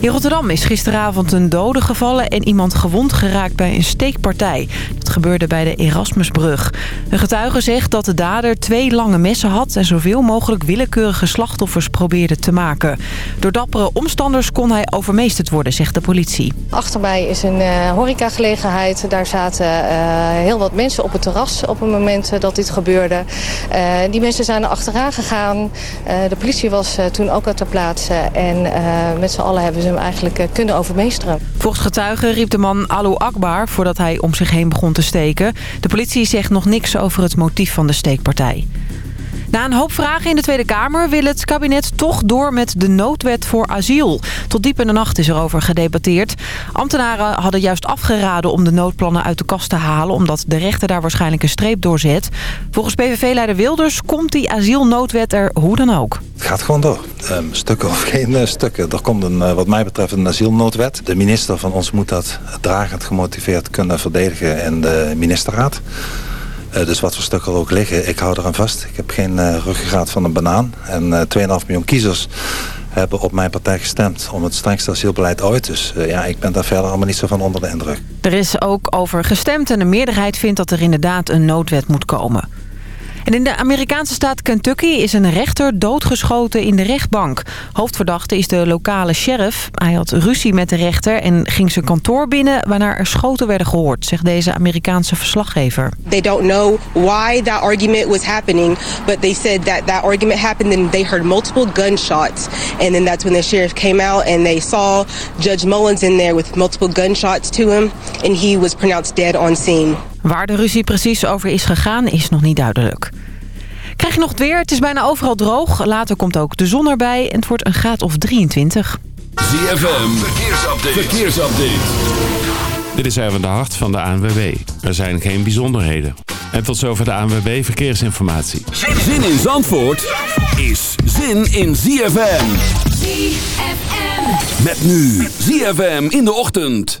In Rotterdam is gisteravond een dode gevallen en iemand gewond geraakt bij een steekpartij. Dat gebeurde bij de Erasmusbrug. Een getuige zegt dat de dader twee lange messen had... en zoveel mogelijk willekeurige slachtoffers probeerde te maken. Door dappere omstanders kon hij overmeesterd worden, zegt de politie. Achter mij is een uh, horecagelegenheid. Daar zaten uh, heel wat mensen op het terras op het moment uh, dat dit gebeurde. die mensen zijn er achteraan gegaan. de politie was toen ook ter plaatse. En met z'n allen hebben hem eigenlijk kunnen overmeesteren. Volgens getuigen riep de man Alou Akbar voordat hij om zich heen begon te steken. De politie zegt nog niks over het motief van de steekpartij. Na een hoop vragen in de Tweede Kamer wil het kabinet toch door met de noodwet voor asiel. Tot diep in de nacht is erover gedebatteerd. Ambtenaren hadden juist afgeraden om de noodplannen uit de kast te halen... omdat de rechter daar waarschijnlijk een streep door zet. Volgens PVV-leider Wilders komt die asielnoodwet er hoe dan ook. Het gaat gewoon door. Um, stukken of geen uh, stukken. Er komt een, uh, wat mij betreft een asielnoodwet. De minister van ons moet dat dragend gemotiveerd kunnen verdedigen in de ministerraad. Uh, dus wat voor stukken er ook liggen, ik hou eraan vast. Ik heb geen uh, ruggengraat van een banaan. En uh, 2,5 miljoen kiezers hebben op mijn partij gestemd om het strengste asielbeleid ooit. Dus ja, ik ben daar verder allemaal niet zo van onder de indruk. Er is ook over gestemd en de meerderheid vindt dat er inderdaad een noodwet moet komen. En in de Amerikaanse staat Kentucky is een rechter doodgeschoten in de rechtbank. Hoofdverdachte is de lokale sheriff. Hij had ruzie met de rechter en ging zijn kantoor binnen... waarna er schoten werden gehoord, zegt deze Amerikaanse verslaggever. They don't know why that argument was happening... but they said that that argument happened and they heard multiple gunshots. And then that's when the sheriff came out and they saw Judge Mullins in there... with multiple gunshots to him and he was pronounced dead on scene. Waar de ruzie precies over is gegaan is nog niet duidelijk. Krijg je nog het weer? Het is bijna overal droog. Later komt ook de zon erbij en het wordt een graad of 23. ZFM, verkeersupdate. verkeersupdate. Dit is even de hart van de ANWB. Er zijn geen bijzonderheden. En tot zover de ANWB Verkeersinformatie. Zin in Zandvoort is zin in ZFM. ZFM. Met nu ZFM in de ochtend.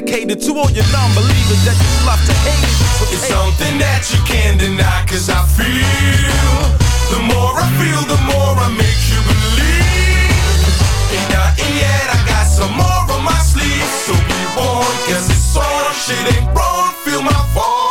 to all your non-believers that just love to hate. It. It's something that you can't deny cause I feel The more I feel, the more I make you believe. Ain't nothing yet, I got some more on my sleeve. So be warned, cause it's on, shit ain't wrong, feel my fall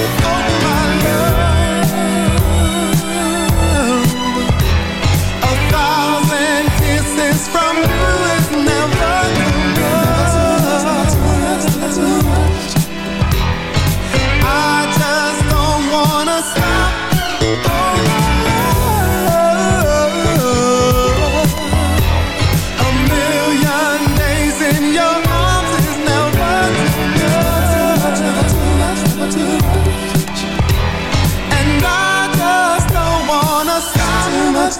Oh, my love.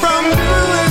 From you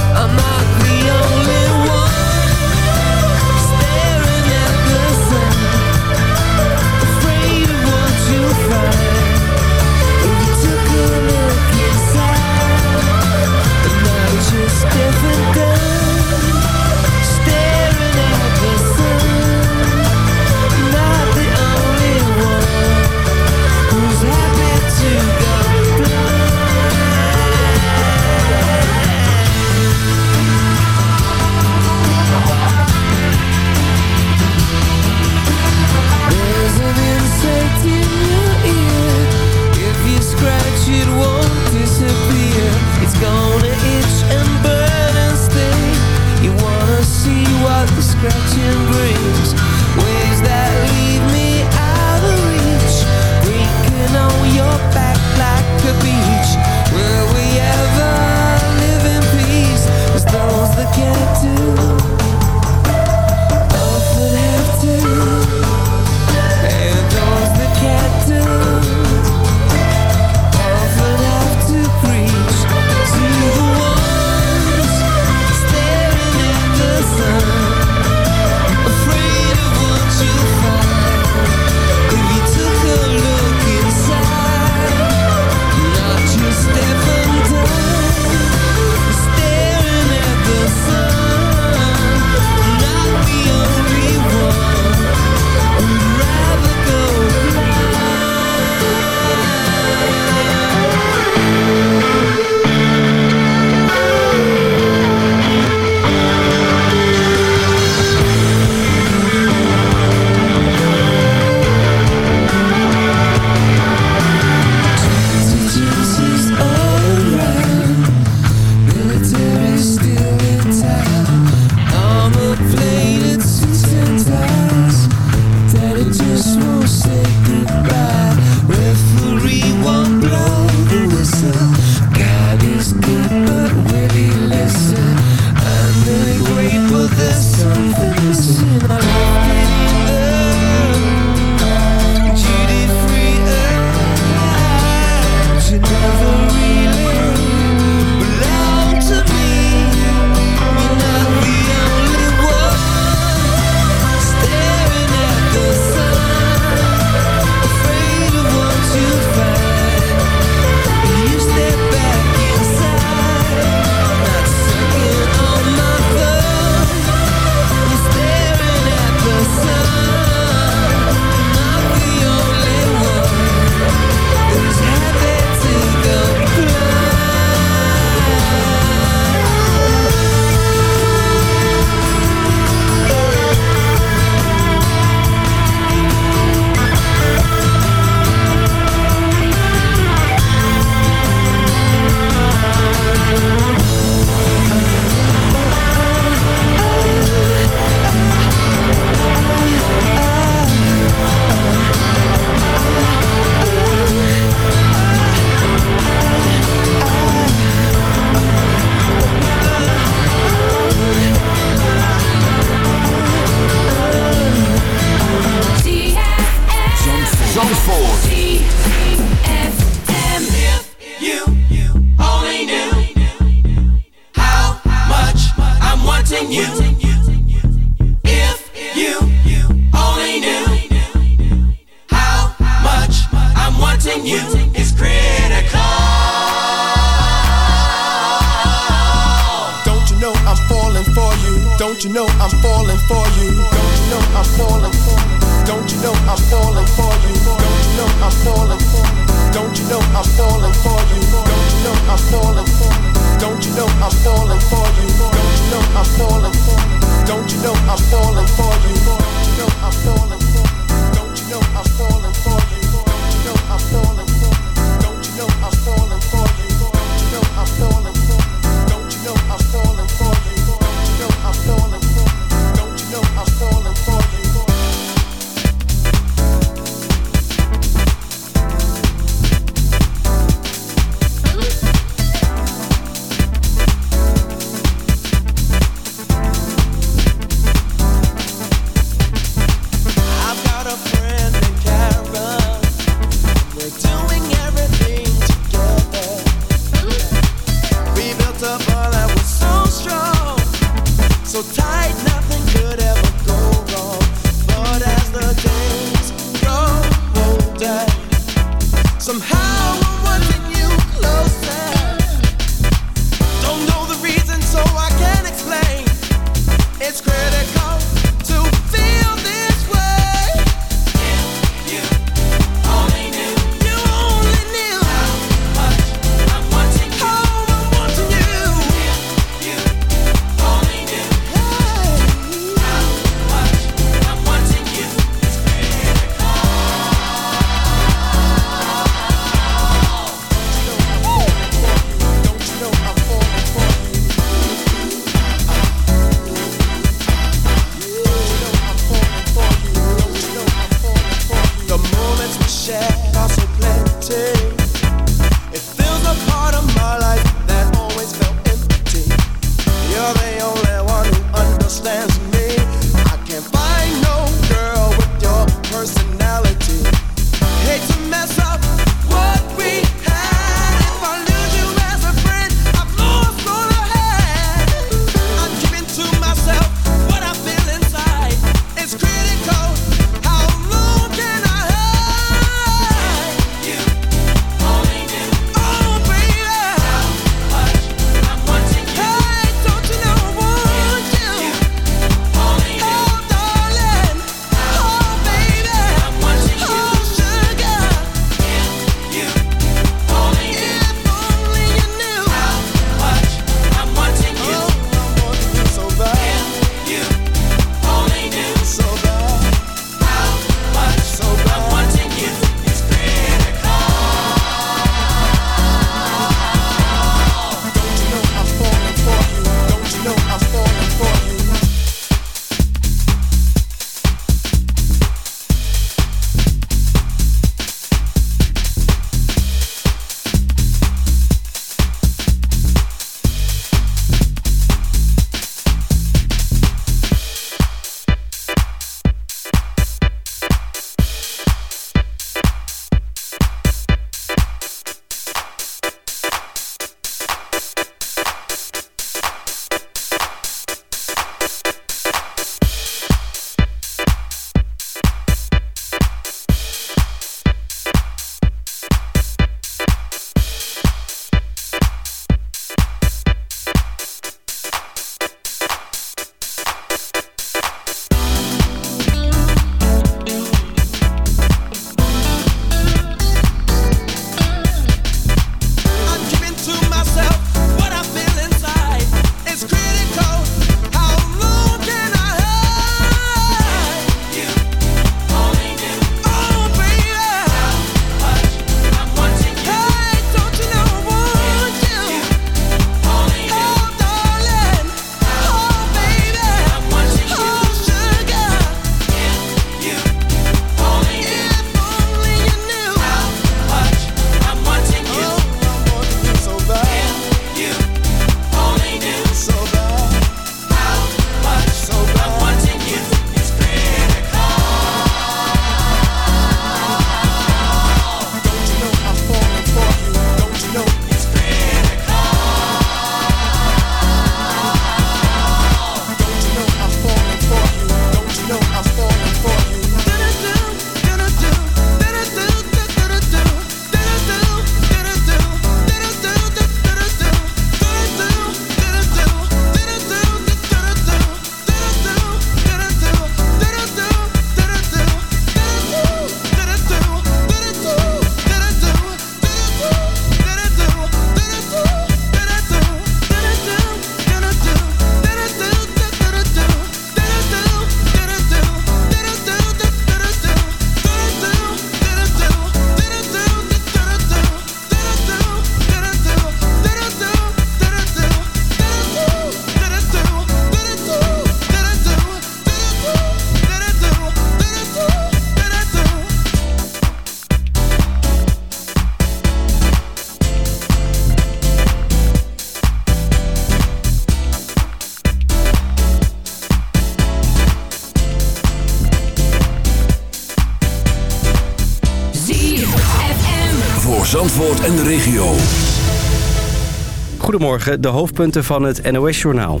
Morgen de hoofdpunten van het NOS-journaal.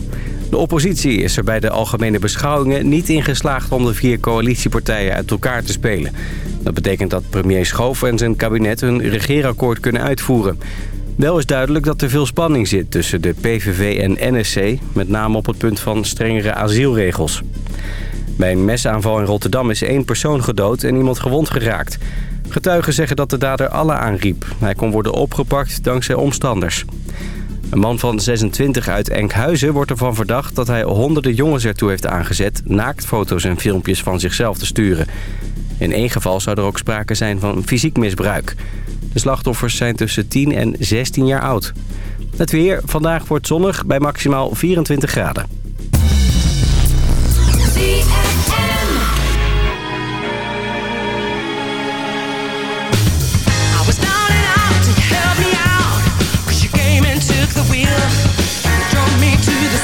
De oppositie is er bij de algemene beschouwingen niet in geslaagd om de vier coalitiepartijen uit elkaar te spelen. Dat betekent dat premier Schoof en zijn kabinet hun regeerakkoord kunnen uitvoeren. Wel is duidelijk dat er veel spanning zit tussen de PVV en NSC... met name op het punt van strengere asielregels. Bij een mesaanval in Rotterdam is één persoon gedood en iemand gewond geraakt. Getuigen zeggen dat de dader Allah aanriep. Hij kon worden opgepakt dankzij omstanders. Een man van 26 uit Enkhuizen wordt ervan verdacht dat hij honderden jongens ertoe heeft aangezet... naaktfoto's en filmpjes van zichzelf te sturen. In één geval zou er ook sprake zijn van fysiek misbruik. De slachtoffers zijn tussen 10 en 16 jaar oud. Het weer. Vandaag wordt zonnig bij maximaal 24 graden.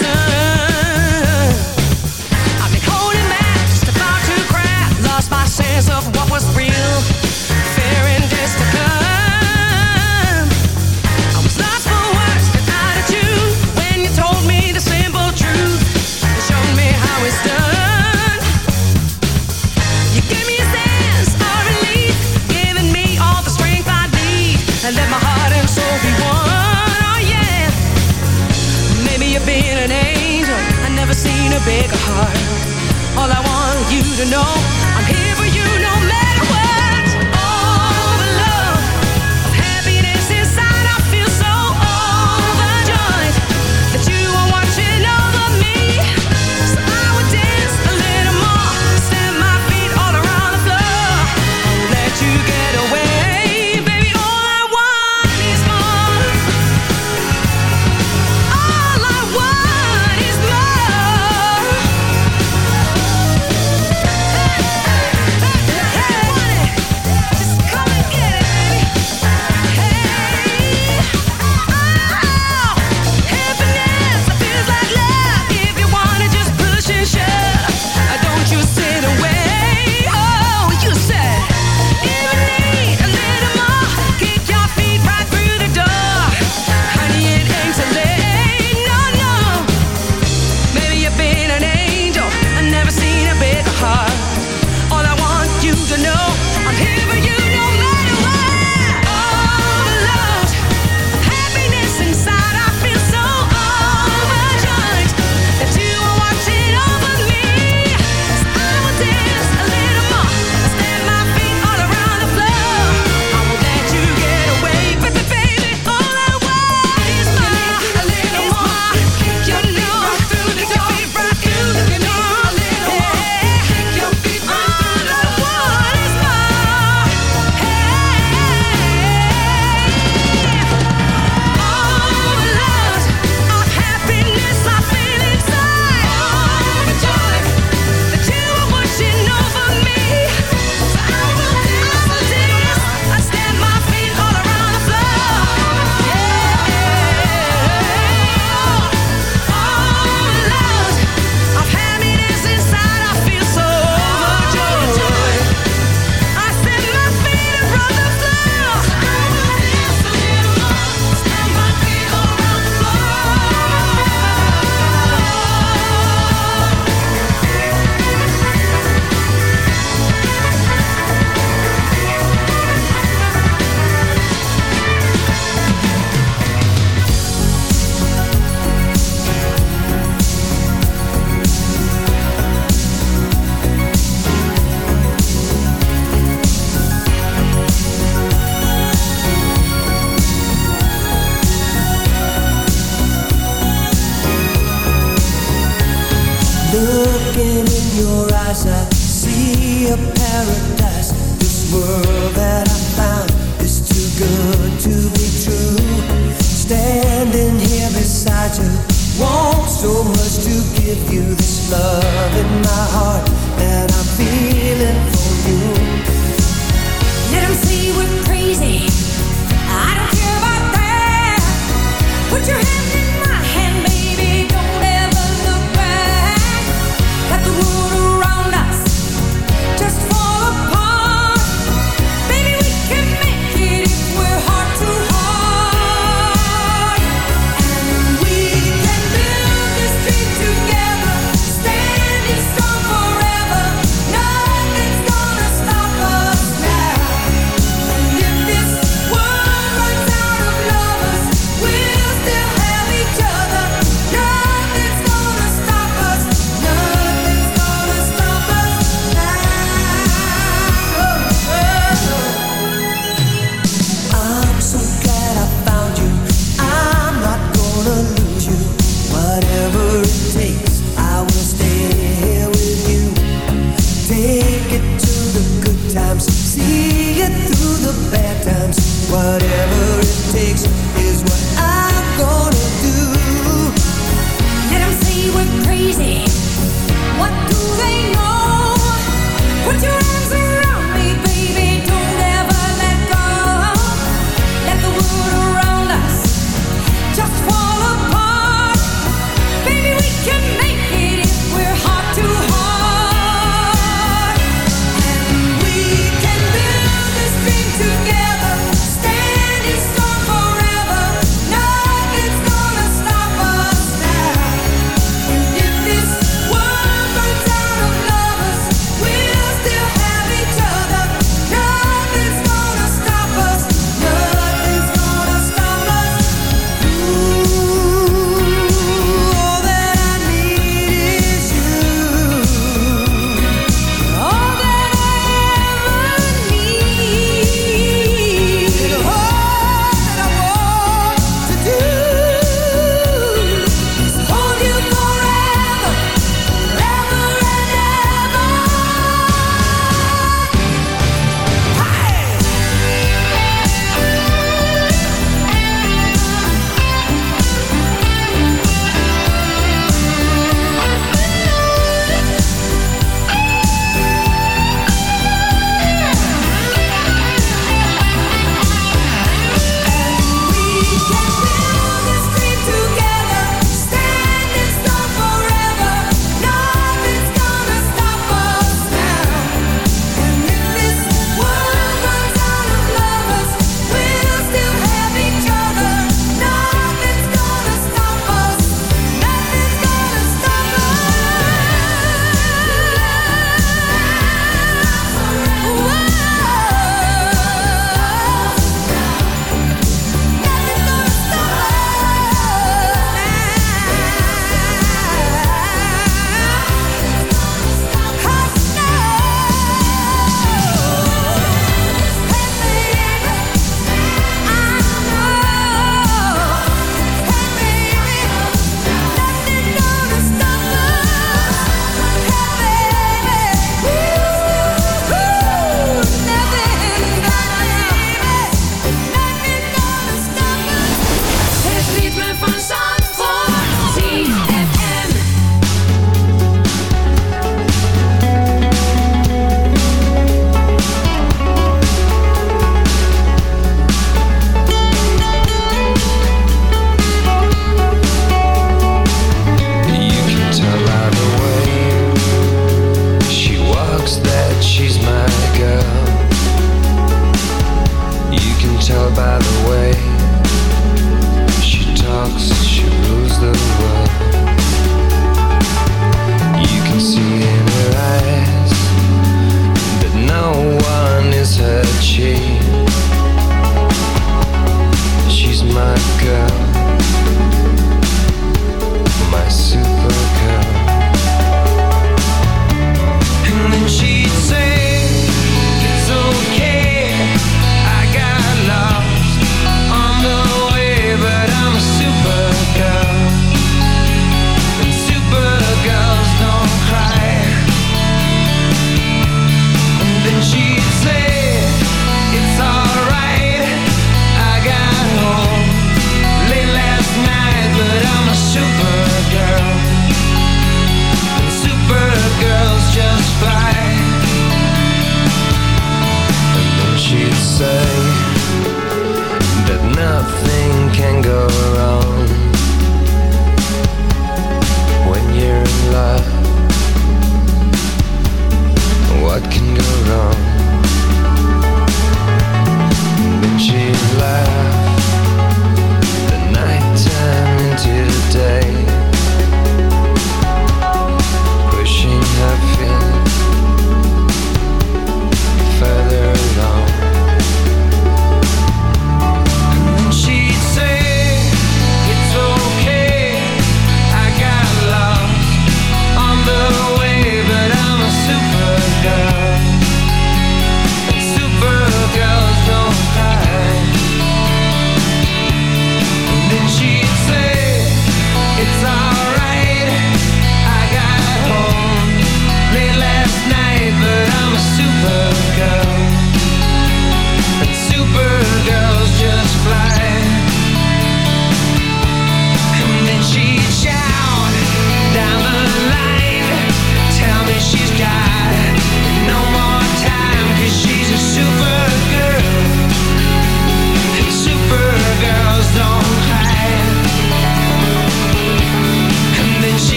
listen. You know.